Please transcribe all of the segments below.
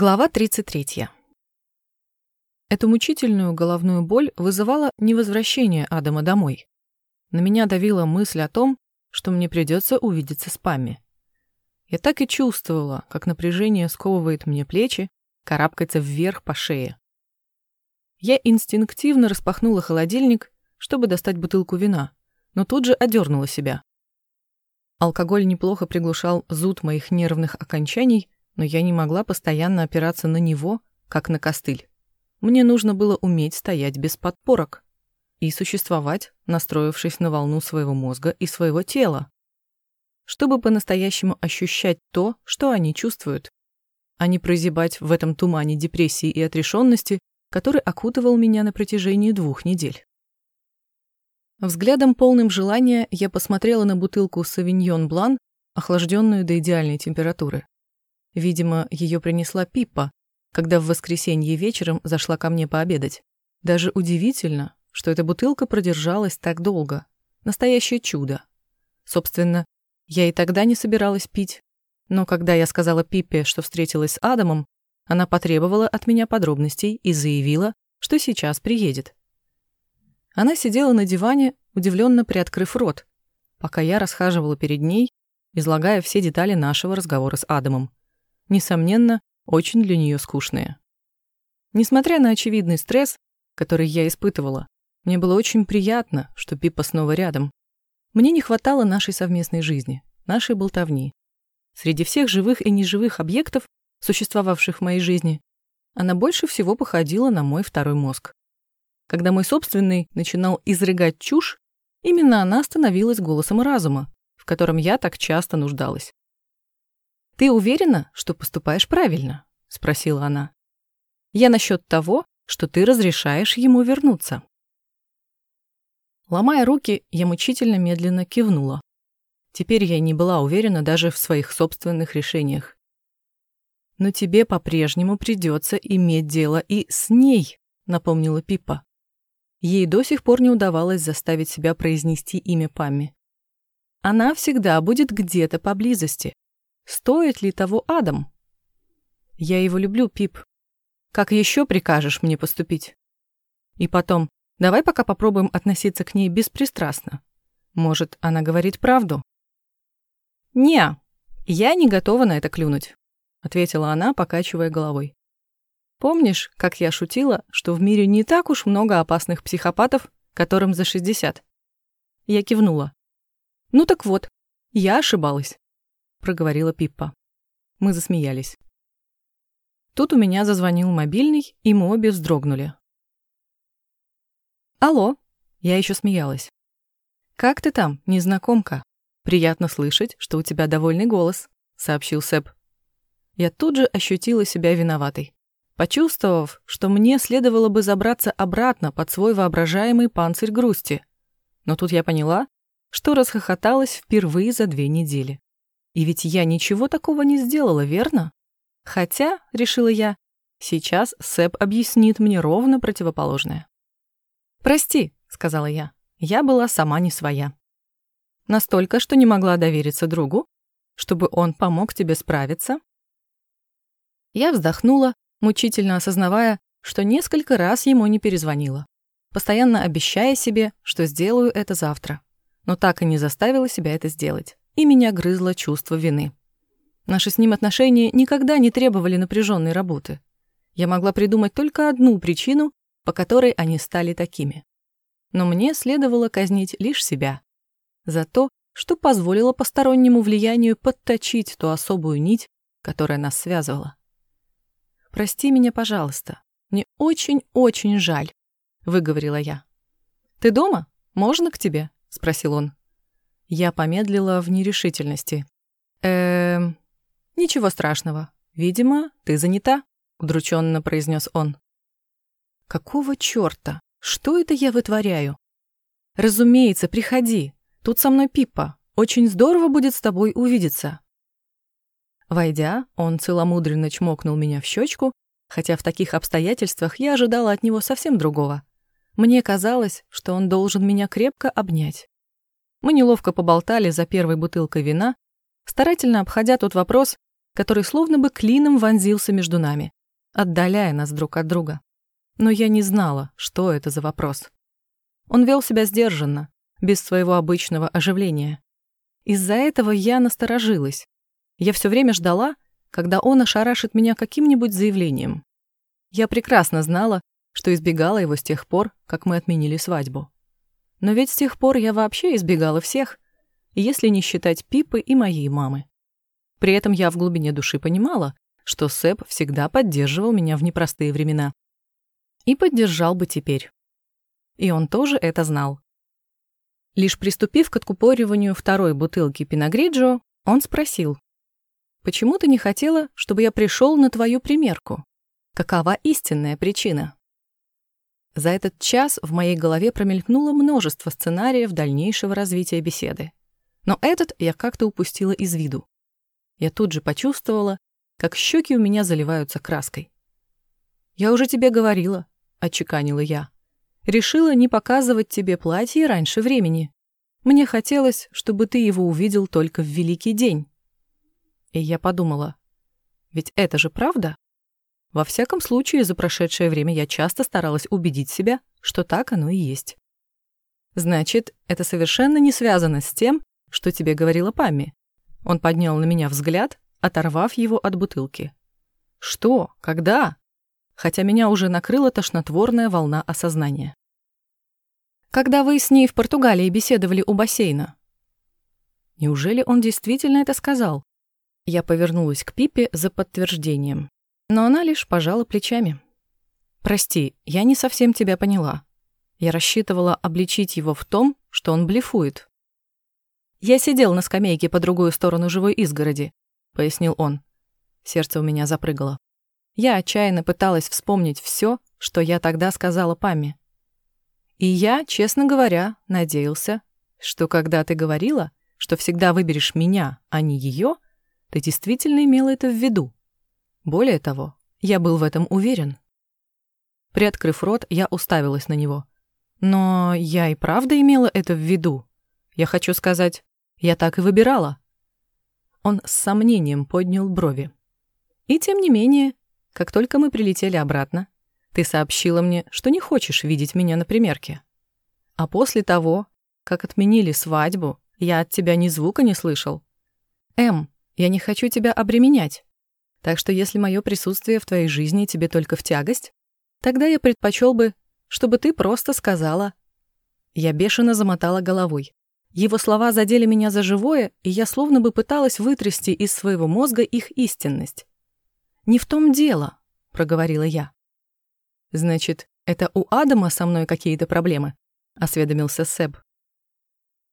Глава 33. Эту мучительную головную боль вызывала не возвращение Адама домой. На меня давила мысль о том, что мне придется увидеться с Пами. Я так и чувствовала, как напряжение сковывает мне плечи, карабкается вверх по шее. Я инстинктивно распахнула холодильник, чтобы достать бутылку вина, но тут же одернула себя. Алкоголь неплохо приглушал зуд моих нервных окончаний, но я не могла постоянно опираться на него, как на костыль. Мне нужно было уметь стоять без подпорок и существовать, настроившись на волну своего мозга и своего тела, чтобы по-настоящему ощущать то, что они чувствуют, а не прозябать в этом тумане депрессии и отрешенности, который окутывал меня на протяжении двух недель. Взглядом полным желания я посмотрела на бутылку «Савиньон Блан», охлажденную до идеальной температуры. Видимо, ее принесла Пиппа, когда в воскресенье вечером зашла ко мне пообедать. Даже удивительно, что эта бутылка продержалась так долго. Настоящее чудо. Собственно, я и тогда не собиралась пить. Но когда я сказала Пиппе, что встретилась с Адамом, она потребовала от меня подробностей и заявила, что сейчас приедет. Она сидела на диване, удивленно приоткрыв рот, пока я расхаживала перед ней, излагая все детали нашего разговора с Адамом несомненно, очень для нее скучные. Несмотря на очевидный стресс, который я испытывала, мне было очень приятно, что Пипа снова рядом. Мне не хватало нашей совместной жизни, нашей болтовни. Среди всех живых и неживых объектов, существовавших в моей жизни, она больше всего походила на мой второй мозг. Когда мой собственный начинал изрыгать чушь, именно она становилась голосом разума, в котором я так часто нуждалась. «Ты уверена, что поступаешь правильно?» — спросила она. «Я насчет того, что ты разрешаешь ему вернуться». Ломая руки, я мучительно медленно кивнула. Теперь я не была уверена даже в своих собственных решениях. «Но тебе по-прежнему придется иметь дело и с ней», — напомнила Пипа. Ей до сих пор не удавалось заставить себя произнести имя Памми. «Она всегда будет где-то поблизости, Стоит ли того Адам? Я его люблю, Пип. Как еще прикажешь мне поступить? И потом, давай пока попробуем относиться к ней беспристрастно. Может, она говорит правду? Не, я не готова на это клюнуть, ответила она, покачивая головой. Помнишь, как я шутила, что в мире не так уж много опасных психопатов, которым за 60? Я кивнула. Ну так вот, я ошибалась. — проговорила Пиппа. Мы засмеялись. Тут у меня зазвонил мобильный, и мы обе вздрогнули. «Алло!» — я еще смеялась. «Как ты там, незнакомка? Приятно слышать, что у тебя довольный голос», — сообщил Сэп. Я тут же ощутила себя виноватой, почувствовав, что мне следовало бы забраться обратно под свой воображаемый панцирь грусти. Но тут я поняла, что расхохоталась впервые за две недели. И ведь я ничего такого не сделала, верно? Хотя, решила я, сейчас Сэп объяснит мне ровно противоположное. «Прости», — сказала я, — «я была сама не своя. Настолько, что не могла довериться другу, чтобы он помог тебе справиться». Я вздохнула, мучительно осознавая, что несколько раз ему не перезвонила, постоянно обещая себе, что сделаю это завтра, но так и не заставила себя это сделать и меня грызло чувство вины. Наши с ним отношения никогда не требовали напряженной работы. Я могла придумать только одну причину, по которой они стали такими. Но мне следовало казнить лишь себя. За то, что позволило постороннему влиянию подточить ту особую нить, которая нас связывала. «Прости меня, пожалуйста. Мне очень-очень жаль», — выговорила я. «Ты дома? Можно к тебе?» — спросил он. Я помедлила в нерешительности. «Эм... Ничего страшного. Видимо, ты занята», — удрученно произнес он. «Какого черта? Что это я вытворяю?» «Разумеется, приходи. Тут со мной Пиппа. Очень здорово будет с тобой увидеться». Войдя, он целомудренно чмокнул меня в щечку, хотя в таких обстоятельствах я ожидала от него совсем другого. Мне казалось, что он должен меня крепко обнять. Мы неловко поболтали за первой бутылкой вина, старательно обходя тот вопрос, который словно бы клином вонзился между нами, отдаляя нас друг от друга. Но я не знала, что это за вопрос. Он вел себя сдержанно, без своего обычного оживления. Из-за этого я насторожилась. Я все время ждала, когда он ошарашит меня каким-нибудь заявлением. Я прекрасно знала, что избегала его с тех пор, как мы отменили свадьбу. Но ведь с тех пор я вообще избегала всех, если не считать Пипы и моей мамы. При этом я в глубине души понимала, что Сэп всегда поддерживал меня в непростые времена. И поддержал бы теперь. И он тоже это знал. Лишь приступив к откупориванию второй бутылки Пиногриджо, он спросил, «Почему ты не хотела, чтобы я пришел на твою примерку? Какова истинная причина?» За этот час в моей голове промелькнуло множество сценариев дальнейшего развития беседы. Но этот я как-то упустила из виду. Я тут же почувствовала, как щеки у меня заливаются краской. «Я уже тебе говорила», — отчеканила я. «Решила не показывать тебе платье раньше времени. Мне хотелось, чтобы ты его увидел только в Великий день». И я подумала, ведь это же правда? Во всяком случае, за прошедшее время я часто старалась убедить себя, что так оно и есть. Значит, это совершенно не связано с тем, что тебе говорила Памми. Он поднял на меня взгляд, оторвав его от бутылки. Что? Когда? Хотя меня уже накрыла тошнотворная волна осознания. Когда вы с ней в Португалии беседовали у бассейна? Неужели он действительно это сказал? Я повернулась к Пипе за подтверждением но она лишь пожала плечами. «Прости, я не совсем тебя поняла. Я рассчитывала обличить его в том, что он блефует». «Я сидел на скамейке по другую сторону живой изгороди», — пояснил он. Сердце у меня запрыгало. Я отчаянно пыталась вспомнить все, что я тогда сказала Паме. И я, честно говоря, надеялся, что когда ты говорила, что всегда выберешь меня, а не ее, ты действительно имела это в виду. Более того, я был в этом уверен. Приоткрыв рот, я уставилась на него. Но я и правда имела это в виду. Я хочу сказать, я так и выбирала. Он с сомнением поднял брови. И тем не менее, как только мы прилетели обратно, ты сообщила мне, что не хочешь видеть меня на примерке. А после того, как отменили свадьбу, я от тебя ни звука не слышал. Эм, я не хочу тебя обременять. Так что если мое присутствие в твоей жизни тебе только в тягость, тогда я предпочел бы, чтобы ты просто сказала. Я бешено замотала головой. Его слова задели меня за живое, и я словно бы пыталась вытрясти из своего мозга их истинность. «Не в том дело», — проговорила я. «Значит, это у Адама со мной какие-то проблемы?» — осведомился Себ.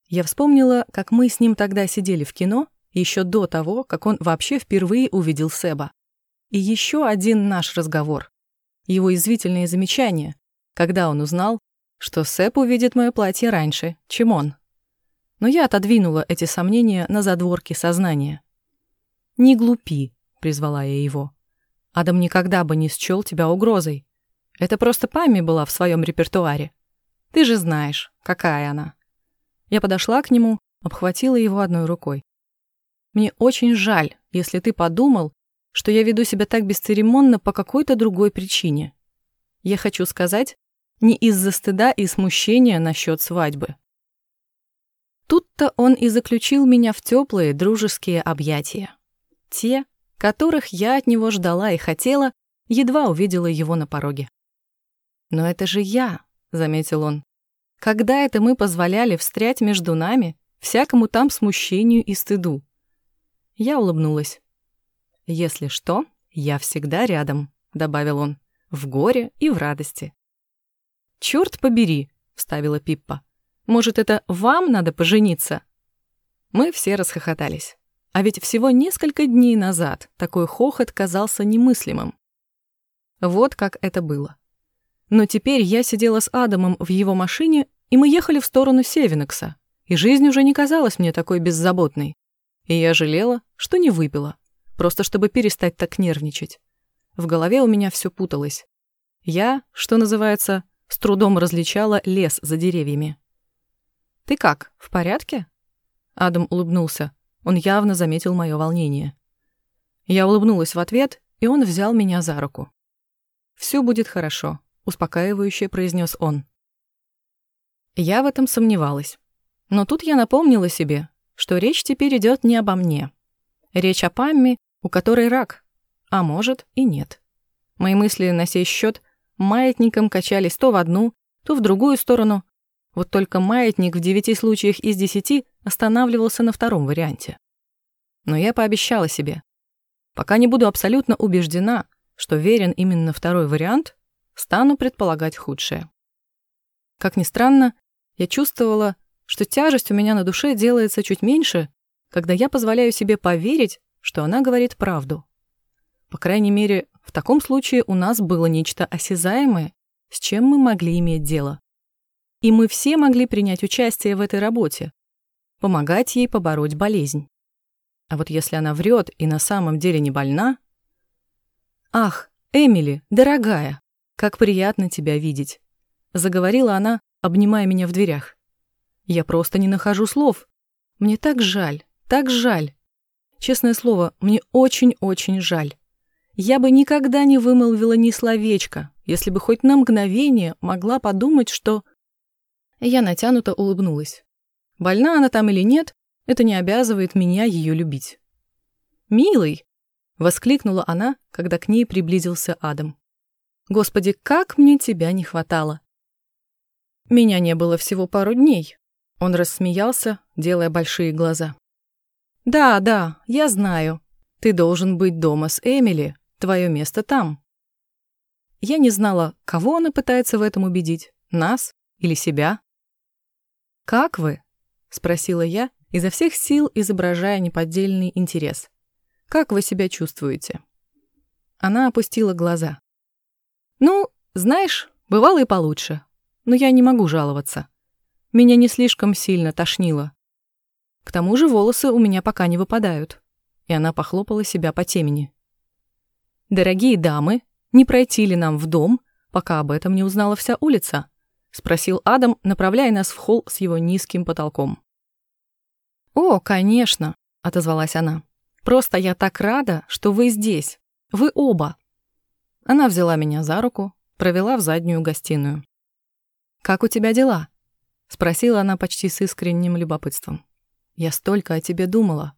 Я вспомнила, как мы с ним тогда сидели в кино еще до того, как он вообще впервые увидел Себа. И еще один наш разговор. Его извительные замечания, когда он узнал, что Себ увидит мое платье раньше, чем он. Но я отодвинула эти сомнения на задворки сознания. «Не глупи», — призвала я его. «Адам никогда бы не счел тебя угрозой. Это просто Пами была в своем репертуаре. Ты же знаешь, какая она». Я подошла к нему, обхватила его одной рукой. Мне очень жаль, если ты подумал, что я веду себя так бесцеремонно по какой-то другой причине. Я хочу сказать, не из-за стыда и смущения насчет свадьбы. Тут-то он и заключил меня в теплые дружеские объятия. Те, которых я от него ждала и хотела, едва увидела его на пороге. «Но это же я», — заметил он. «Когда это мы позволяли встрять между нами всякому там смущению и стыду? Я улыбнулась. «Если что, я всегда рядом», — добавил он, — «в горе и в радости». «Чёрт побери», — вставила Пиппа. «Может, это вам надо пожениться?» Мы все расхохотались. А ведь всего несколько дней назад такой хохот казался немыслимым. Вот как это было. Но теперь я сидела с Адамом в его машине, и мы ехали в сторону Севинокса, и жизнь уже не казалась мне такой беззаботной. И я жалела, что не выпила, просто чтобы перестать так нервничать. В голове у меня все путалось. Я, что называется, с трудом различала лес за деревьями. «Ты как, в порядке?» Адам улыбнулся. Он явно заметил мое волнение. Я улыбнулась в ответ, и он взял меня за руку. «Все будет хорошо», — успокаивающе произнес он. Я в этом сомневалась. Но тут я напомнила себе, что речь теперь идет не обо мне. Речь о Памме, у которой рак, а может и нет. Мои мысли на сей счет маятником качались то в одну, то в другую сторону. Вот только маятник в девяти случаях из десяти останавливался на втором варианте. Но я пообещала себе, пока не буду абсолютно убеждена, что верен именно второй вариант, стану предполагать худшее. Как ни странно, я чувствовала, что тяжесть у меня на душе делается чуть меньше, когда я позволяю себе поверить, что она говорит правду. По крайней мере, в таком случае у нас было нечто осязаемое, с чем мы могли иметь дело. И мы все могли принять участие в этой работе, помогать ей побороть болезнь. А вот если она врет и на самом деле не больна... «Ах, Эмили, дорогая, как приятно тебя видеть!» Заговорила она, обнимая меня в дверях. «Я просто не нахожу слов. Мне так жаль, так жаль. Честное слово, мне очень-очень жаль. Я бы никогда не вымолвила ни словечка, если бы хоть на мгновение могла подумать, что...» Я натянуто улыбнулась. Больна она там или нет, это не обязывает меня ее любить. «Милый!» — воскликнула она, когда к ней приблизился Адам. «Господи, как мне тебя не хватало!» «Меня не было всего пару дней», — он рассмеялся, делая большие глаза. «Да, да, я знаю. Ты должен быть дома с Эмили, твое место там». Я не знала, кого она пытается в этом убедить, нас или себя. «Как вы?» — спросила я, изо всех сил изображая неподдельный интерес. «Как вы себя чувствуете?» Она опустила глаза. «Ну, знаешь, бывало и получше, но я не могу жаловаться. Меня не слишком сильно тошнило. К тому же волосы у меня пока не выпадают». И она похлопала себя по темени. «Дорогие дамы, не пройти ли нам в дом, пока об этом не узнала вся улица?» — спросил Адам, направляя нас в холл с его низким потолком. «О, конечно», — отозвалась она. «Просто я так рада, что вы здесь. Вы оба». Она взяла меня за руку, провела в заднюю гостиную. «Как у тебя дела?» — спросила она почти с искренним любопытством. «Я столько о тебе думала».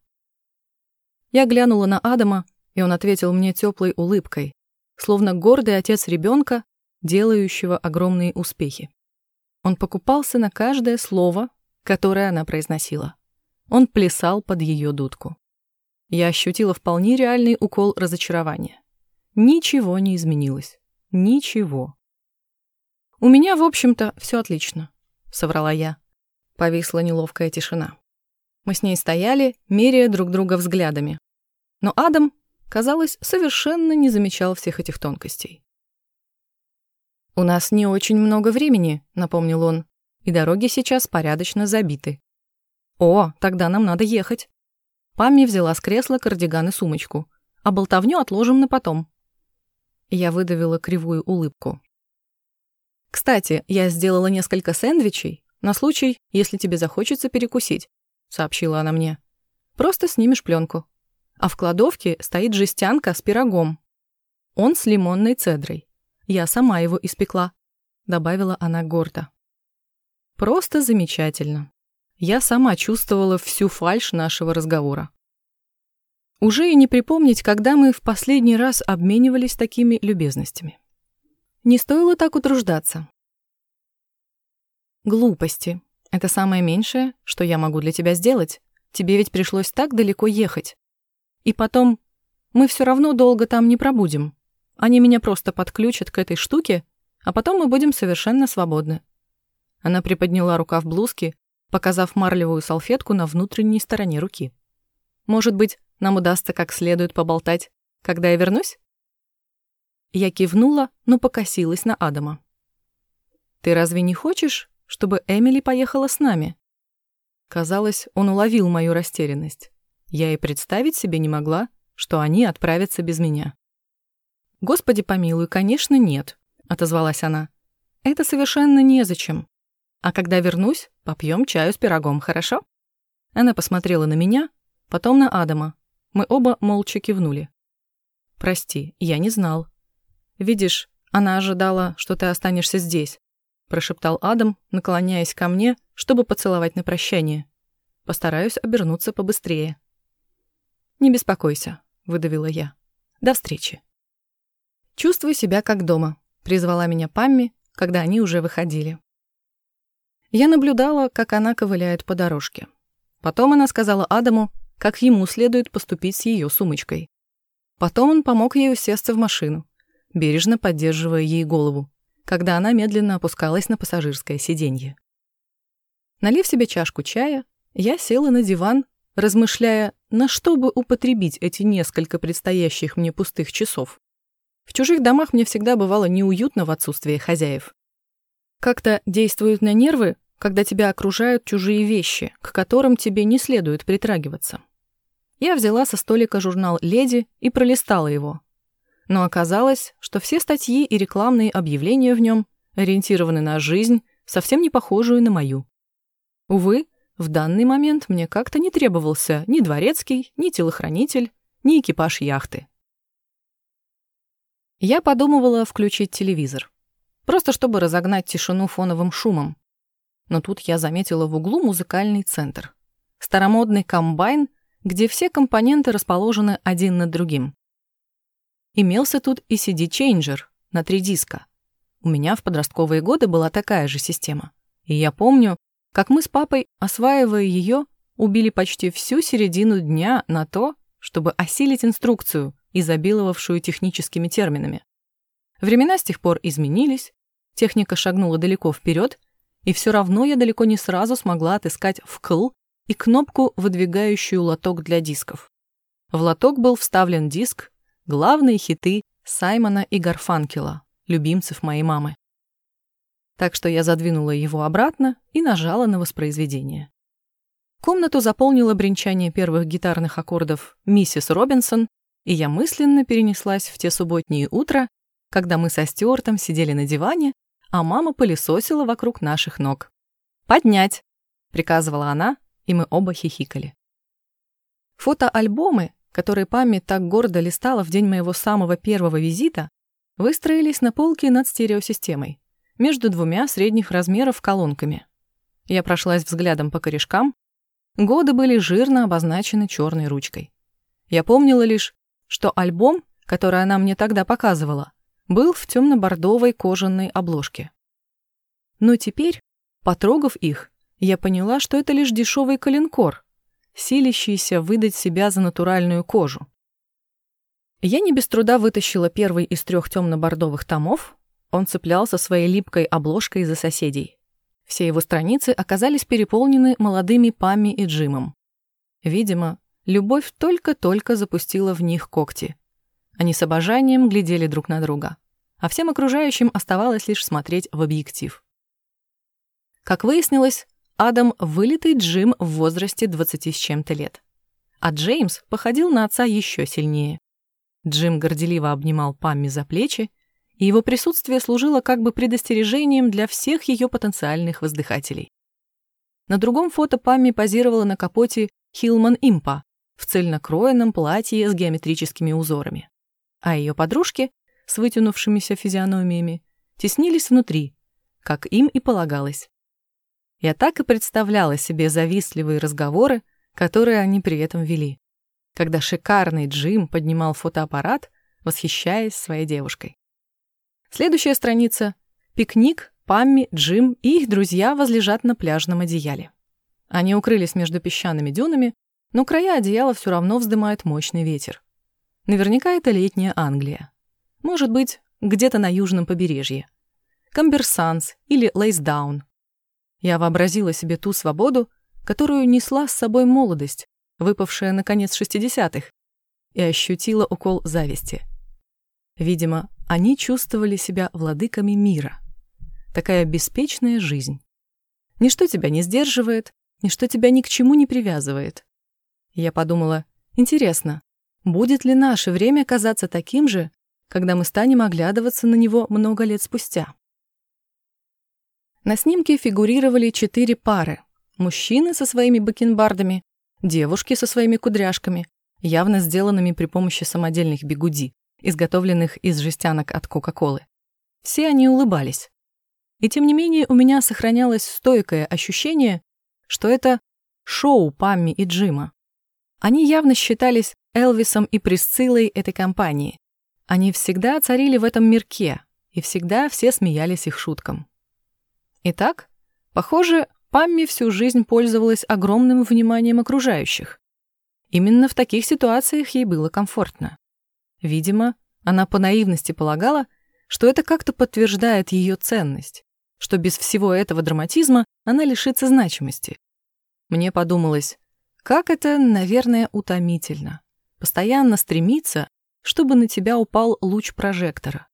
Я глянула на Адама, и он ответил мне теплой улыбкой, словно гордый отец ребенка, делающего огромные успехи. Он покупался на каждое слово, которое она произносила. Он плясал под ее дудку. Я ощутила вполне реальный укол разочарования. Ничего не изменилось. Ничего. «У меня, в общем-то, все отлично», — соврала я. Повисла неловкая тишина. Мы с ней стояли, меряя друг друга взглядами. Но Адам, казалось, совершенно не замечал всех этих тонкостей. «У нас не очень много времени», — напомнил он, «и дороги сейчас порядочно забиты. «О, тогда нам надо ехать». Памми взяла с кресла кардиган и сумочку, а болтовню отложим на потом. Я выдавила кривую улыбку. «Кстати, я сделала несколько сэндвичей на случай, если тебе захочется перекусить», — сообщила она мне. «Просто снимешь пленку. А в кладовке стоит жестянка с пирогом. Он с лимонной цедрой. Я сама его испекла», — добавила она гордо. «Просто замечательно я сама чувствовала всю фальшь нашего разговора. Уже и не припомнить, когда мы в последний раз обменивались такими любезностями. Не стоило так утруждаться. Глупости. Это самое меньшее, что я могу для тебя сделать. Тебе ведь пришлось так далеко ехать. И потом, мы все равно долго там не пробудем. Они меня просто подключат к этой штуке, а потом мы будем совершенно свободны. Она приподняла рукав блузки, показав марлевую салфетку на внутренней стороне руки. «Может быть, нам удастся как следует поболтать, когда я вернусь?» Я кивнула, но покосилась на Адама. «Ты разве не хочешь, чтобы Эмили поехала с нами?» Казалось, он уловил мою растерянность. Я и представить себе не могла, что они отправятся без меня. «Господи помилуй, конечно, нет», — отозвалась она. «Это совершенно незачем. А когда вернусь, попьем чаю с пирогом, хорошо?» Она посмотрела на меня, потом на Адама. Мы оба молча кивнули. «Прости, я не знал. Видишь, она ожидала, что ты останешься здесь», прошептал Адам, наклоняясь ко мне, чтобы поцеловать на прощание. Постараюсь обернуться побыстрее. «Не беспокойся», — выдавила я. «До встречи». «Чувствуй себя как дома», — призвала меня Памми, когда они уже выходили. Я наблюдала, как она ковыляет по дорожке. Потом она сказала Адаму, как ему следует поступить с ее сумочкой. Потом он помог ей усесться в машину, бережно поддерживая ей голову, когда она медленно опускалась на пассажирское сиденье. Налив себе чашку чая, я села на диван, размышляя, на что бы употребить эти несколько предстоящих мне пустых часов. В чужих домах мне всегда бывало неуютно в отсутствии хозяев. Как-то действуют на нервы, когда тебя окружают чужие вещи, к которым тебе не следует притрагиваться. Я взяла со столика журнал «Леди» и пролистала его. Но оказалось, что все статьи и рекламные объявления в нем ориентированы на жизнь, совсем не похожую на мою. Увы, в данный момент мне как-то не требовался ни дворецкий, ни телохранитель, ни экипаж яхты. Я подумывала включить телевизор. Просто чтобы разогнать тишину фоновым шумом. Но тут я заметила в углу музыкальный центр. Старомодный комбайн где все компоненты расположены один над другим. Имелся тут и CD-чейнджер на три диска. У меня в подростковые годы была такая же система. И я помню, как мы с папой, осваивая ее, убили почти всю середину дня на то, чтобы осилить инструкцию, изобиловавшую техническими терминами. Времена с тех пор изменились, техника шагнула далеко вперед, и все равно я далеко не сразу смогла отыскать вкл и кнопку, выдвигающую лоток для дисков. В лоток был вставлен диск «Главные хиты Саймона и Гарфанкела, любимцев моей мамы». Так что я задвинула его обратно и нажала на воспроизведение. Комнату заполнило бренчание первых гитарных аккордов «Миссис Робинсон», и я мысленно перенеслась в те субботние утра, когда мы со Стюартом сидели на диване, а мама пылесосила вокруг наших ног. «Поднять!» — приказывала она, и мы оба хихикали. Фотоальбомы, которые память так гордо листала в день моего самого первого визита, выстроились на полке над стереосистемой, между двумя средних размеров колонками. Я прошлась взглядом по корешкам. Годы были жирно обозначены черной ручкой. Я помнила лишь, что альбом, который она мне тогда показывала, был в темно-бордовой кожаной обложке. Но теперь, потрогав их, я поняла, что это лишь дешевый коленкор, силящийся выдать себя за натуральную кожу. Я не без труда вытащила первый из трех темно-бордовых томов, он цеплялся своей липкой обложкой за соседей. Все его страницы оказались переполнены молодыми Пами и Джимом. Видимо, любовь только-только запустила в них когти. Они с обожанием глядели друг на друга, а всем окружающим оставалось лишь смотреть в объектив. Как выяснилось, Адам – вылитый Джим в возрасте 20 с чем-то лет. А Джеймс походил на отца еще сильнее. Джим горделиво обнимал Памми за плечи, и его присутствие служило как бы предостережением для всех ее потенциальных воздыхателей. На другом фото Памми позировала на капоте Хилман Импа в цельнокроенном платье с геометрическими узорами, а ее подружки с вытянувшимися физиономиями теснились внутри, как им и полагалось. Я так и представляла себе завистливые разговоры, которые они при этом вели, когда шикарный Джим поднимал фотоаппарат, восхищаясь своей девушкой. Следующая страница. Пикник, Памми, Джим и их друзья возлежат на пляжном одеяле. Они укрылись между песчаными дюнами, но края одеяла все равно вздымает мощный ветер. Наверняка это летняя Англия. Может быть, где-то на южном побережье. Камбер-Сэндс или Лейсдаун, я вообразила себе ту свободу, которую несла с собой молодость, выпавшая на конец шестидесятых, и ощутила укол зависти. Видимо, они чувствовали себя владыками мира. Такая беспечная жизнь. Ничто тебя не сдерживает, ничто тебя ни к чему не привязывает. Я подумала, интересно, будет ли наше время казаться таким же, когда мы станем оглядываться на него много лет спустя? На снимке фигурировали четыре пары. Мужчины со своими бакенбардами, девушки со своими кудряшками, явно сделанными при помощи самодельных бигуди, изготовленных из жестянок от Кока-Колы. Все они улыбались. И тем не менее у меня сохранялось стойкое ощущение, что это шоу Памми и Джима. Они явно считались Элвисом и Присциллой этой компании. Они всегда царили в этом мирке, и всегда все смеялись их шуткам. Итак, похоже, Памми всю жизнь пользовалась огромным вниманием окружающих. Именно в таких ситуациях ей было комфортно. Видимо, она по наивности полагала, что это как-то подтверждает ее ценность, что без всего этого драматизма она лишится значимости. Мне подумалось, как это, наверное, утомительно. Постоянно стремиться, чтобы на тебя упал луч прожектора.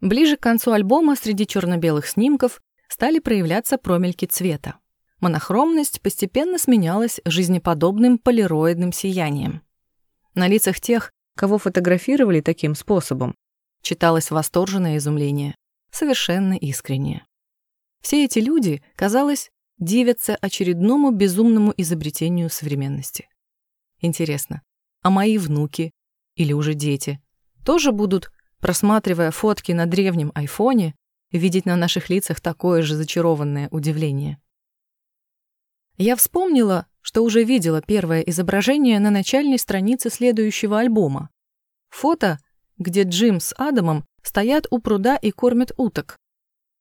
Ближе к концу альбома среди черно-белых снимков стали проявляться промельки цвета. Монохромность постепенно сменялась жизнеподобным полироидным сиянием. На лицах тех, кого фотографировали таким способом, читалось восторженное изумление, совершенно искреннее. Все эти люди, казалось, дивятся очередному безумному изобретению современности. Интересно, а мои внуки или уже дети тоже будут, просматривая фотки на древнем айфоне, видеть на наших лицах такое же зачарованное удивление? Я вспомнила, что уже видела первое изображение на начальной странице следующего альбома. Фото, где Джим с Адамом стоят у пруда и кормят уток.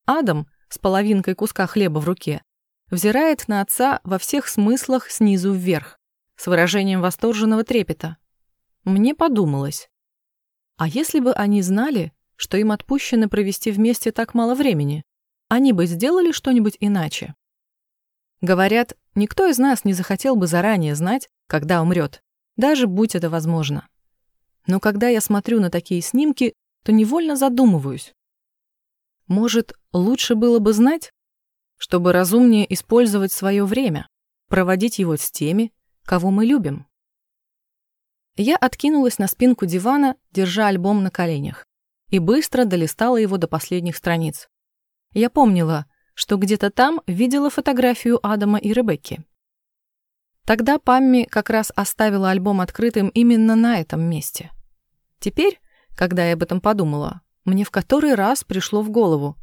Адам с половинкой куска хлеба в руке взирает на отца во всех смыслах снизу вверх, с выражением восторженного трепета. Мне подумалось, а если бы они знали, что им отпущено провести вместе так мало времени, они бы сделали что-нибудь иначе? Говорят, никто из нас не захотел бы заранее знать, когда умрет, даже будь это возможно. Но когда я смотрю на такие снимки, то невольно задумываюсь. Может, лучше было бы знать, чтобы разумнее использовать свое время, проводить его с теми, кого мы любим. Я откинулась на спинку дивана, держа альбом на коленях, и быстро долистала его до последних страниц. Я помнила, что где-то там видела фотографию Адама и Ребекки. Тогда Памми как раз оставила альбом открытым именно на этом месте. Теперь, когда я об этом подумала, мне в который раз пришло в голову,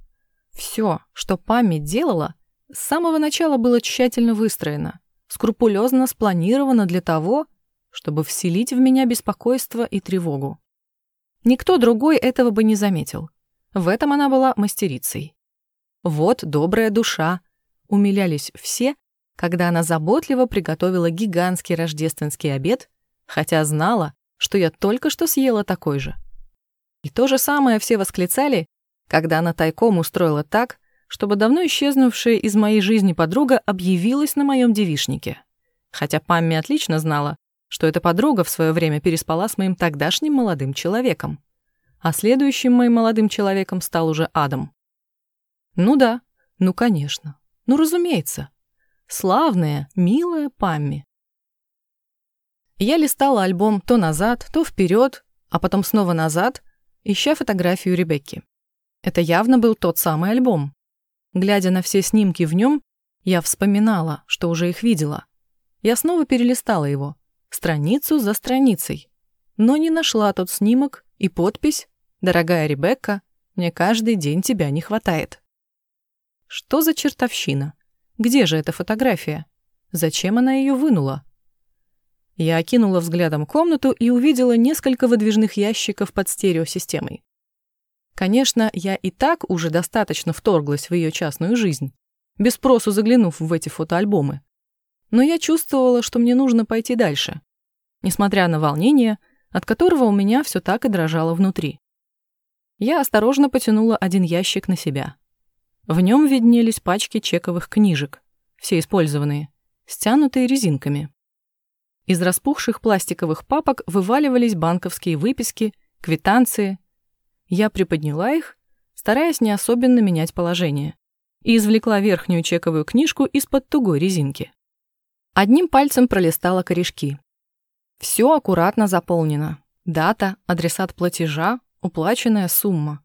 все, что память делала, с самого начала было тщательно выстроено, скрупулезно спланировано для того, чтобы вселить в меня беспокойство и тревогу. Никто другой этого бы не заметил. В этом она была мастерицей. Вот добрая душа, умилялись все, когда она заботливо приготовила гигантский рождественский обед, хотя знала, что я только что съела такой же. И то же самое все восклицали, когда она тайком устроила так, чтобы давно исчезнувшая из моей жизни подруга объявилась на моем девишнике. Хотя Памми отлично знала, что эта подруга в свое время переспала с моим тогдашним молодым человеком. А следующим моим молодым человеком стал уже Адам. Ну да, ну конечно, ну разумеется. Славная, милая Памми. Я листала альбом то назад, то вперед, а потом снова назад, ища фотографию Ребекки. Это явно был тот самый альбом. Глядя на все снимки в нем, я вспоминала, что уже их видела. Я снова перелистала его, страницу за страницей, но не нашла тот снимок и подпись «Дорогая Ребекка, мне каждый день тебя не хватает». Что за чертовщина? Где же эта фотография? Зачем она ее вынула? Я окинула взглядом комнату и увидела несколько выдвижных ящиков под стереосистемой. Конечно, я и так уже достаточно вторглась в ее частную жизнь, без спросу заглянув в эти фотоальбомы. Но я чувствовала, что мне нужно пойти дальше, несмотря на волнение, от которого у меня все так и дрожало внутри. Я осторожно потянула один ящик на себя. В нем виднелись пачки чековых книжек, все использованные, стянутые резинками. Из распухших пластиковых папок вываливались банковские выписки, квитанции, я приподняла их, стараясь не особенно менять положение, и извлекла верхнюю чековую книжку из-под тугой резинки. Одним пальцем пролистала корешки. Все аккуратно заполнено. Дата, адресат платежа, уплаченная сумма.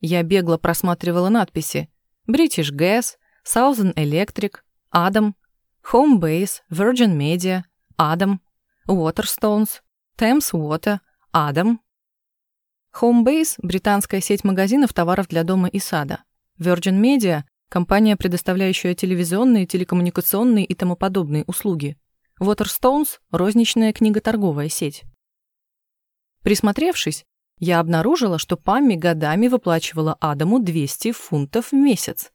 Я бегло просматривала надписи British Gas, Southern Electric, Adam, Homebase, Virgin Media, Adam, Waterstones, Thames Water, Адам. Homebase – британская сеть магазинов товаров для дома и сада. Virgin Media – компания, предоставляющая телевизионные, телекоммуникационные и тому подобные услуги. Waterstones – розничная книготорговая сеть. Присмотревшись, я обнаружила, что Памми годами выплачивала Адаму 200 фунтов в месяц.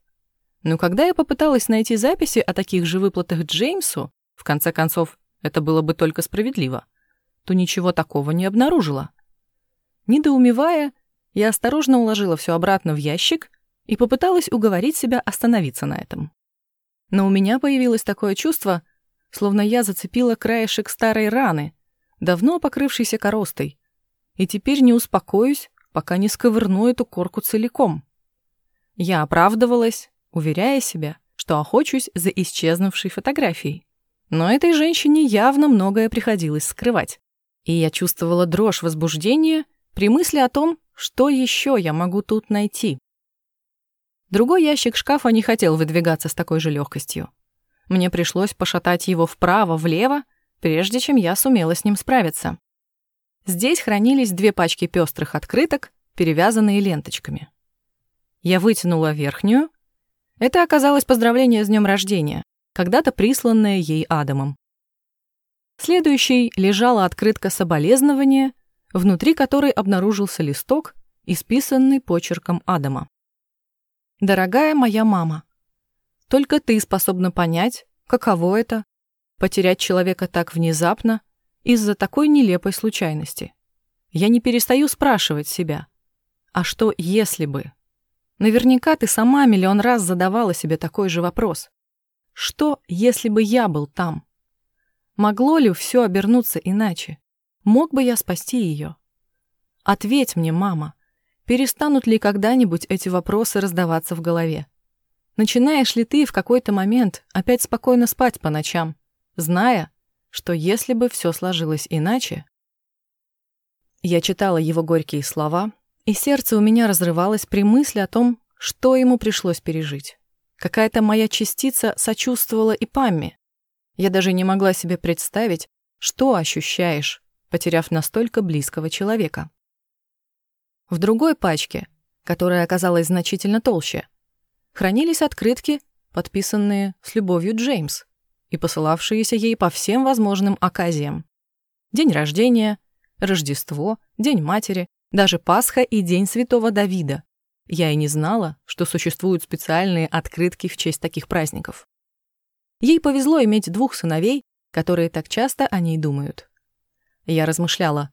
Но когда я попыталась найти записи о таких же выплатах Джеймсу, в конце концов, это было бы только справедливо, то ничего такого не обнаружила. Недоумевая, я осторожно уложила все обратно в ящик и попыталась уговорить себя остановиться на этом. Но у меня появилось такое чувство, словно я зацепила краешек старой раны, давно покрывшейся коростой, и теперь не успокоюсь, пока не сковырну эту корку целиком. Я оправдывалась, уверяя себя, что охочусь за исчезнувшей фотографией. Но этой женщине явно многое приходилось скрывать. И я чувствовала дрожь возбуждения при мысли о том, что еще я могу тут найти. Другой ящик шкафа не хотел выдвигаться с такой же легкостью. Мне пришлось пошатать его вправо-влево, прежде чем я сумела с ним справиться. Здесь хранились две пачки пестрых открыток, перевязанные ленточками. Я вытянула верхнюю. Это оказалось поздравление с днем рождения, когда-то присланное ей Адамом. Следующей лежала открытка соболезнования, внутри которой обнаружился листок, исписанный почерком Адама. «Дорогая моя мама, только ты способна понять, каково это — потерять человека так внезапно из-за такой нелепой случайности. Я не перестаю спрашивать себя, а что если бы? Наверняка ты сама миллион раз задавала себе такой же вопрос. Что, если бы я был там? Могло ли все обернуться иначе? Мог бы я спасти ее? Ответь мне, мама, перестанут ли когда-нибудь эти вопросы раздаваться в голове? Начинаешь ли ты в какой-то момент опять спокойно спать по ночам, зная, что если бы все сложилось иначе... Я читала его горькие слова, и сердце у меня разрывалось при мысли о том, что ему пришлось пережить. Какая-то моя частица сочувствовала и Памме. Я даже не могла себе представить, что ощущаешь, потеряв настолько близкого человека. В другой пачке, которая оказалась значительно толще, хранились открытки, подписанные с любовью Джеймс и посылавшиеся ей по всем возможным оказиям. День рождения, Рождество, День матери, даже Пасха и День Святого Давида. Я и не знала, что существуют специальные открытки в честь таких праздников. Ей повезло иметь двух сыновей, которые так часто о ней думают. Я размышляла,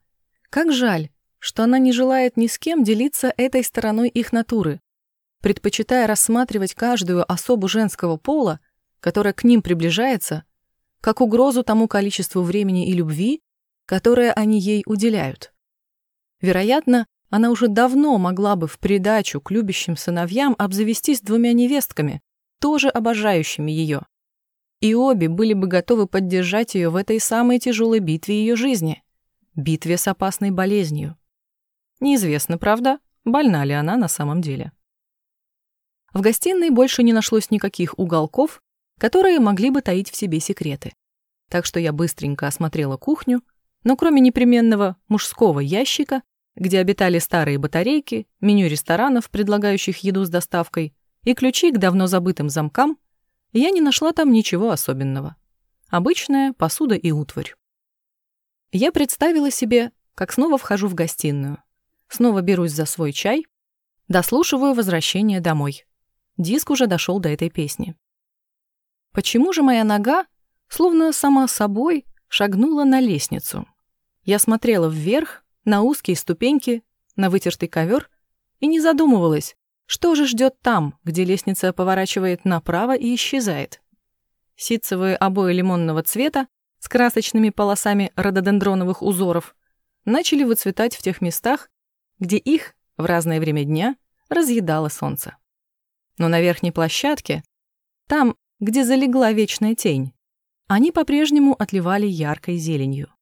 как жаль, что она не желает ни с кем делиться этой стороной их натуры, предпочитая рассматривать каждую особу женского пола которая к ним приближается, как угрозу тому количеству времени и любви, которое они ей уделяют. Вероятно, она уже давно могла бы в придачу к любящим сыновьям обзавестись двумя невестками, тоже обожающими ее. И обе были бы готовы поддержать ее в этой самой тяжелой битве ее жизни, битве с опасной болезнью. Неизвестно, правда, больна ли она на самом деле. В гостиной больше не нашлось никаких уголков, которые могли бы таить в себе секреты. Так что я быстренько осмотрела кухню, но кроме непременного мужского ящика, где обитали старые батарейки, меню ресторанов, предлагающих еду с доставкой, и ключи к давно забытым замкам, я не нашла там ничего особенного. Обычная посуда и утварь. Я представила себе, как снова вхожу в гостиную, снова берусь за свой чай, дослушиваю возвращение домой. Диск уже дошел до этой песни. Почему же моя нога, словно сама собой, шагнула на лестницу? Я смотрела вверх, на узкие ступеньки, на вытертый ковер и не задумывалась, что же ждет там, где лестница поворачивает направо и исчезает. Ситцевые обои лимонного цвета с красочными полосами рододендроновых узоров начали выцветать в тех местах, где их в разное время дня разъедало солнце. Но на верхней площадке, там, где залегла вечная тень, они по-прежнему отливали яркой зеленью.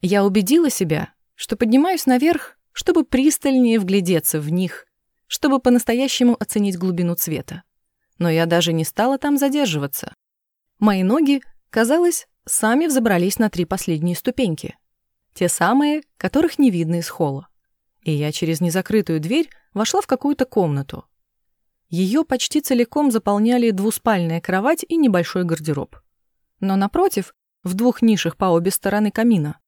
Я убедила себя, что поднимаюсь наверх, чтобы пристальнее вглядеться в них, чтобы по-настоящему оценить глубину цвета. Но я даже не стала там задерживаться. Мои ноги, казалось, сами взобрались на три последние ступеньки. Те самые, которых не видно из холла. И я через незакрытую дверь вошла в какую-то комнату. Ее почти целиком заполняли двуспальная кровать и небольшой гардероб. Но напротив, в двух нишах по обе стороны камина,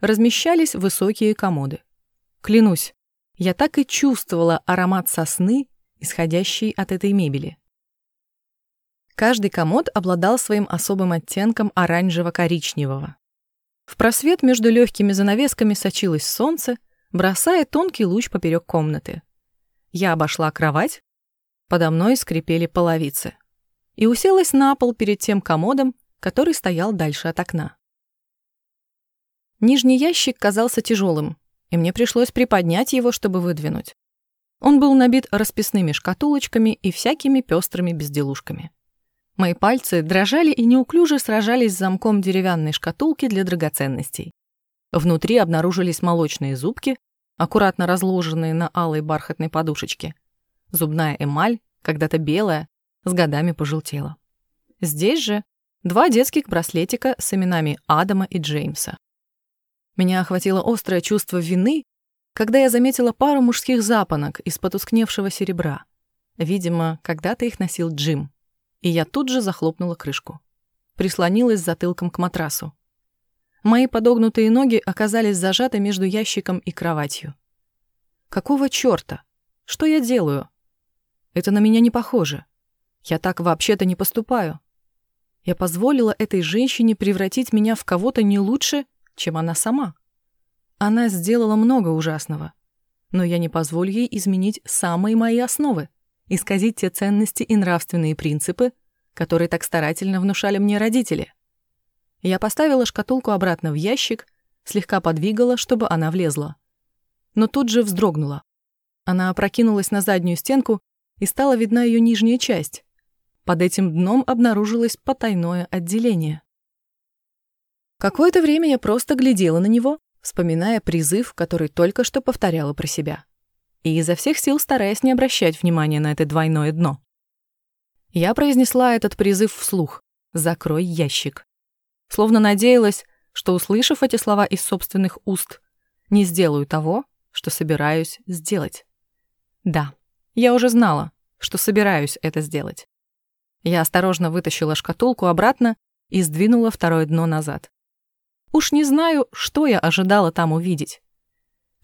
размещались высокие комоды. Клянусь, я так и чувствовала аромат сосны, исходящий от этой мебели. Каждый комод обладал своим особым оттенком оранжево-коричневого. В просвет между легкими занавесками сочилось солнце, бросая тонкий луч поперек комнаты. Я обошла кровать, подо мной скрипели половицы, и уселась на пол перед тем комодом, который стоял дальше от окна. Нижний ящик казался тяжелым, и мне пришлось приподнять его, чтобы выдвинуть. Он был набит расписными шкатулочками и всякими пестрыми безделушками. Мои пальцы дрожали и неуклюже сражались с замком деревянной шкатулки для драгоценностей. Внутри обнаружились молочные зубки, аккуратно разложенные на алой бархатной подушечке. Зубная эмаль, когда-то белая, с годами пожелтела. Здесь же два детских браслетика с именами Адама и Джеймса. Меня охватило острое чувство вины, когда я заметила пару мужских запонок из потускневшего серебра. Видимо, когда-то их носил Джим и я тут же захлопнула крышку. Прислонилась затылком к матрасу. Мои подогнутые ноги оказались зажаты между ящиком и кроватью. Какого чёрта? Что я делаю? Это на меня не похоже. Я так вообще-то не поступаю. Я позволила этой женщине превратить меня в кого-то не лучше, чем она сама. Она сделала много ужасного, но я не позволю ей изменить самые мои основы исказить те ценности и нравственные принципы, которые так старательно внушали мне родители. Я поставила шкатулку обратно в ящик, слегка подвигала, чтобы она влезла. Но тут же вздрогнула. Она опрокинулась на заднюю стенку, и стала видна ее нижняя часть. Под этим дном обнаружилось потайное отделение. Какое-то время я просто глядела на него, вспоминая призыв, который только что повторяла про себя и изо всех сил стараясь не обращать внимания на это двойное дно. Я произнесла этот призыв вслух «Закрой ящик». Словно надеялась, что, услышав эти слова из собственных уст, не сделаю того, что собираюсь сделать. Да, я уже знала, что собираюсь это сделать. Я осторожно вытащила шкатулку обратно и сдвинула второе дно назад. Уж не знаю, что я ожидала там увидеть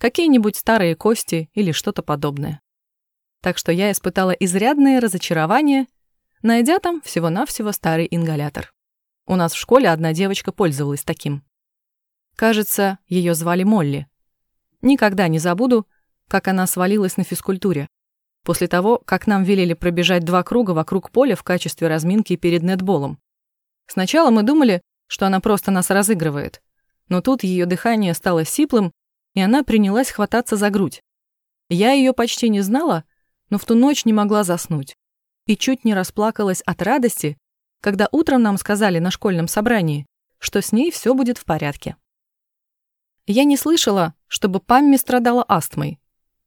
какие-нибудь старые кости или что-то подобное. Так что я испытала изрядное разочарование, найдя там всего-навсего старый ингалятор. У нас в школе одна девочка пользовалась таким. Кажется, ее звали Молли. Никогда не забуду, как она свалилась на физкультуре. После того, как нам велели пробежать два круга вокруг поля в качестве разминки перед нетболом. Сначала мы думали, что она просто нас разыгрывает. Но тут ее дыхание стало сиплым, и она принялась хвататься за грудь. Я ее почти не знала, но в ту ночь не могла заснуть. И чуть не расплакалась от радости, когда утром нам сказали на школьном собрании, что с ней все будет в порядке. Я не слышала, чтобы Памми страдала астмой,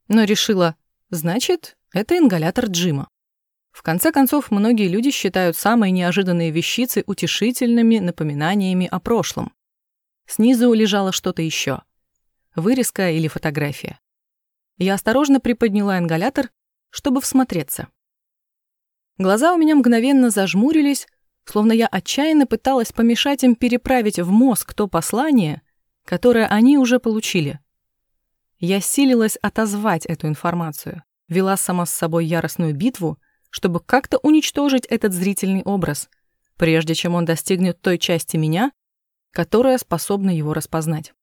но решила, значит, это ингалятор Джима. В конце концов, многие люди считают самые неожиданные вещицы утешительными напоминаниями о прошлом. Снизу лежало что-то еще — вырезка или фотография. Я осторожно приподняла ингалятор, чтобы всмотреться. Глаза у меня мгновенно зажмурились, словно я отчаянно пыталась помешать им переправить в мозг то послание, которое они уже получили. Я силилась отозвать эту информацию, вела сама с собой яростную битву, чтобы как-то уничтожить этот зрительный образ, прежде чем он достигнет той части меня, которая способна его распознать.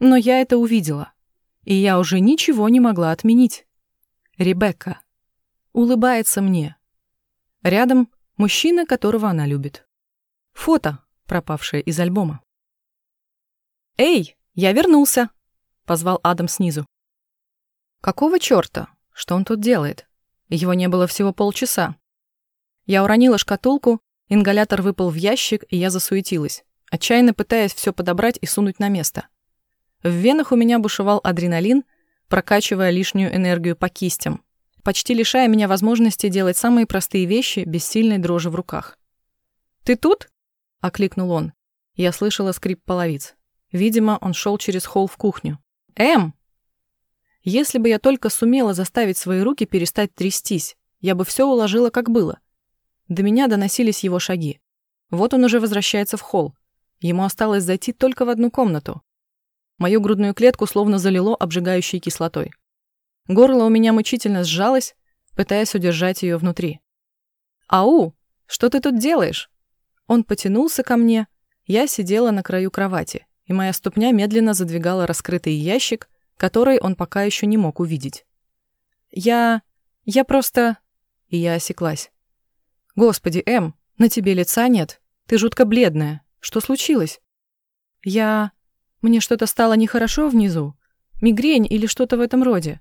Но я это увидела, и я уже ничего не могла отменить. Ребекка улыбается мне. Рядом мужчина, которого она любит. Фото, пропавшее из альбома. «Эй, я вернулся!» — позвал Адам снизу. «Какого чёрта? Что он тут делает? Его не было всего полчаса». Я уронила шкатулку, ингалятор выпал в ящик, и я засуетилась, отчаянно пытаясь все подобрать и сунуть на место. В венах у меня бушевал адреналин, прокачивая лишнюю энергию по кистям, почти лишая меня возможности делать самые простые вещи без сильной дрожи в руках. «Ты тут?» — окликнул он. Я слышала скрип половиц. Видимо, он шел через холл в кухню. «Эм!» Если бы я только сумела заставить свои руки перестать трястись, я бы все уложила, как было. До меня доносились его шаги. Вот он уже возвращается в холл. Ему осталось зайти только в одну комнату. Мою грудную клетку словно залило обжигающей кислотой. Горло у меня мучительно сжалось, пытаясь удержать ее внутри. «Ау! Что ты тут делаешь?» Он потянулся ко мне. Я сидела на краю кровати, и моя ступня медленно задвигала раскрытый ящик, который он пока еще не мог увидеть. «Я... я просто...» И я осеклась. «Господи, Эм, на тебе лица нет. Ты жутко бледная. Что случилось?» «Я... мне что-то стало нехорошо внизу. Мигрень или что-то в этом роде.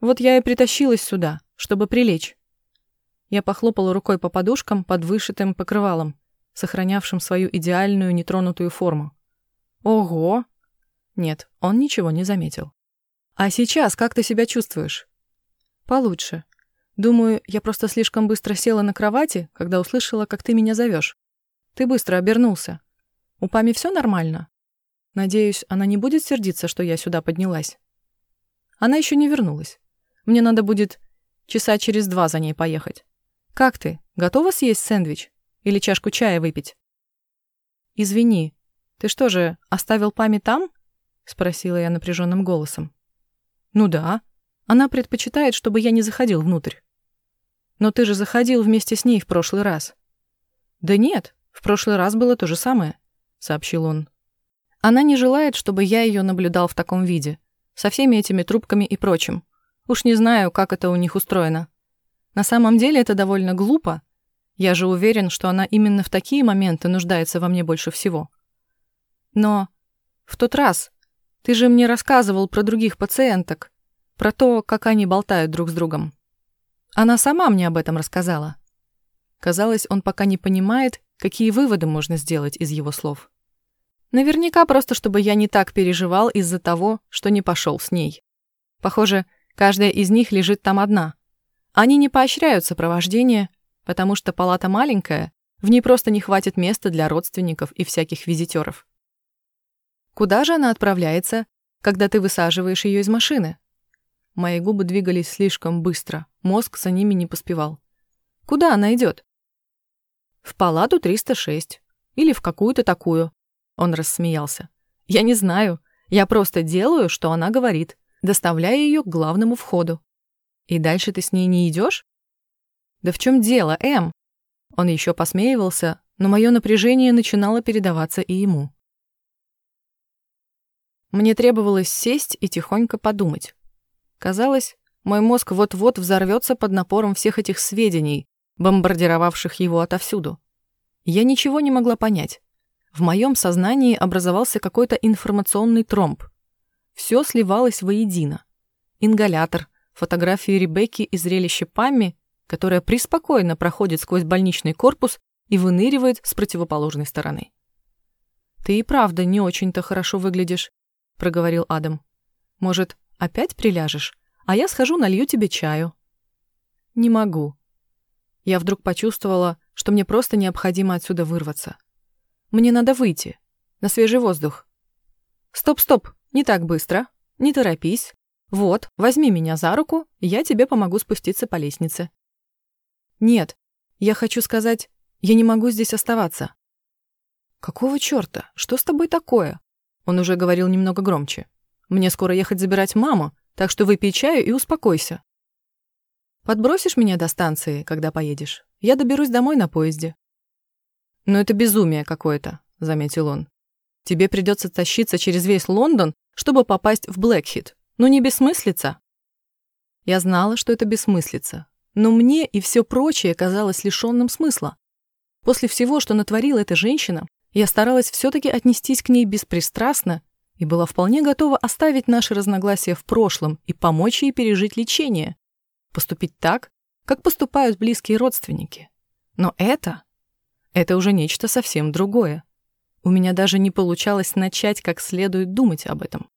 Вот я и притащилась сюда, чтобы прилечь». Я похлопала рукой по подушкам под вышитым покрывалом, сохранявшим свою идеальную нетронутую форму. «Ого!» Нет, он ничего не заметил. А сейчас как ты себя чувствуешь? Получше. Думаю, я просто слишком быстро села на кровати, когда услышала, как ты меня зовешь. Ты быстро обернулся. У Пами все нормально? Надеюсь, она не будет сердиться, что я сюда поднялась. Она еще не вернулась. Мне надо будет часа через два за ней поехать. Как ты? Готова съесть сэндвич? Или чашку чая выпить? Извини, ты что же, оставил Пами там? Спросила я напряженным голосом. Ну да. Она предпочитает, чтобы я не заходил внутрь. Но ты же заходил вместе с ней в прошлый раз. Да нет, в прошлый раз было то же самое, сообщил он. Она не желает, чтобы я ее наблюдал в таком виде, со всеми этими трубками и прочим. Уж не знаю, как это у них устроено. На самом деле это довольно глупо. Я же уверен, что она именно в такие моменты нуждается во мне больше всего. Но в тот раз ты же мне рассказывал про других пациенток, про то, как они болтают друг с другом. Она сама мне об этом рассказала. Казалось, он пока не понимает, какие выводы можно сделать из его слов. Наверняка просто, чтобы я не так переживал из-за того, что не пошел с ней. Похоже, каждая из них лежит там одна. Они не поощряют сопровождение, потому что палата маленькая, в ней просто не хватит места для родственников и всяких визитеров. Куда же она отправляется, когда ты высаживаешь ее из машины? Мои губы двигались слишком быстро, мозг за ними не поспевал. Куда она идет? В палату 306. Или в какую-то такую. Он рассмеялся. Я не знаю. Я просто делаю, что она говорит, доставляя ее к главному входу. И дальше ты с ней не идешь? Да в чем дело, Эм? Он еще посмеивался, но мое напряжение начинало передаваться и ему. Мне требовалось сесть и тихонько подумать. Казалось, мой мозг вот-вот взорвется под напором всех этих сведений, бомбардировавших его отовсюду. Я ничего не могла понять. В моем сознании образовался какой-то информационный тромб. Все сливалось воедино. Ингалятор, фотографии Ребекки и зрелище Памми, которая преспокойно проходит сквозь больничный корпус и выныривает с противоположной стороны. «Ты и правда не очень-то хорошо выглядишь», проговорил Адам. Может, опять приляжешь, а я схожу налью тебе чаю. Не могу. Я вдруг почувствовала, что мне просто необходимо отсюда вырваться. Мне надо выйти, на свежий воздух. Стоп, стоп, не так быстро. Не торопись. Вот, возьми меня за руку, я тебе помогу спуститься по лестнице. Нет, я хочу сказать, я не могу здесь оставаться. Какого чёрта? Что с тобой такое? Он уже говорил немного громче. «Мне скоро ехать забирать маму, так что выпей чаю и успокойся. Подбросишь меня до станции, когда поедешь? Я доберусь домой на поезде». «Но это безумие какое-то», — заметил он. «Тебе придется тащиться через весь Лондон, чтобы попасть в Блэкхит. Ну не бессмыслица?» Я знала, что это бессмыслица, но мне и все прочее казалось лишенным смысла. После всего, что натворила эта женщина, я старалась все-таки отнестись к ней беспристрастно и была вполне готова оставить наши разногласия в прошлом и помочь ей пережить лечение. Поступить так, как поступают близкие родственники. Но это... Это уже нечто совсем другое. У меня даже не получалось начать как следует думать об этом.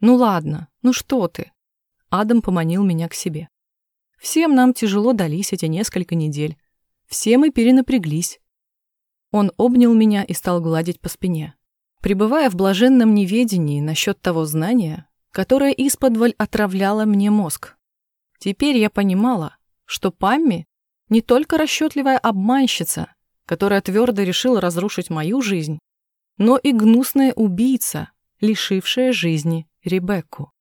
«Ну ладно, ну что ты?» Адам поманил меня к себе. «Всем нам тяжело дались эти несколько недель. Все мы перенапряглись. Он обнял меня и стал гладить по спине. пребывая в блаженном неведении насчет того знания, которое исподволь отравляло мне мозг. Теперь я понимала, что Памми не только расчетливая обманщица, которая твердо решила разрушить мою жизнь, но и гнусная убийца, лишившая жизни Ребекку.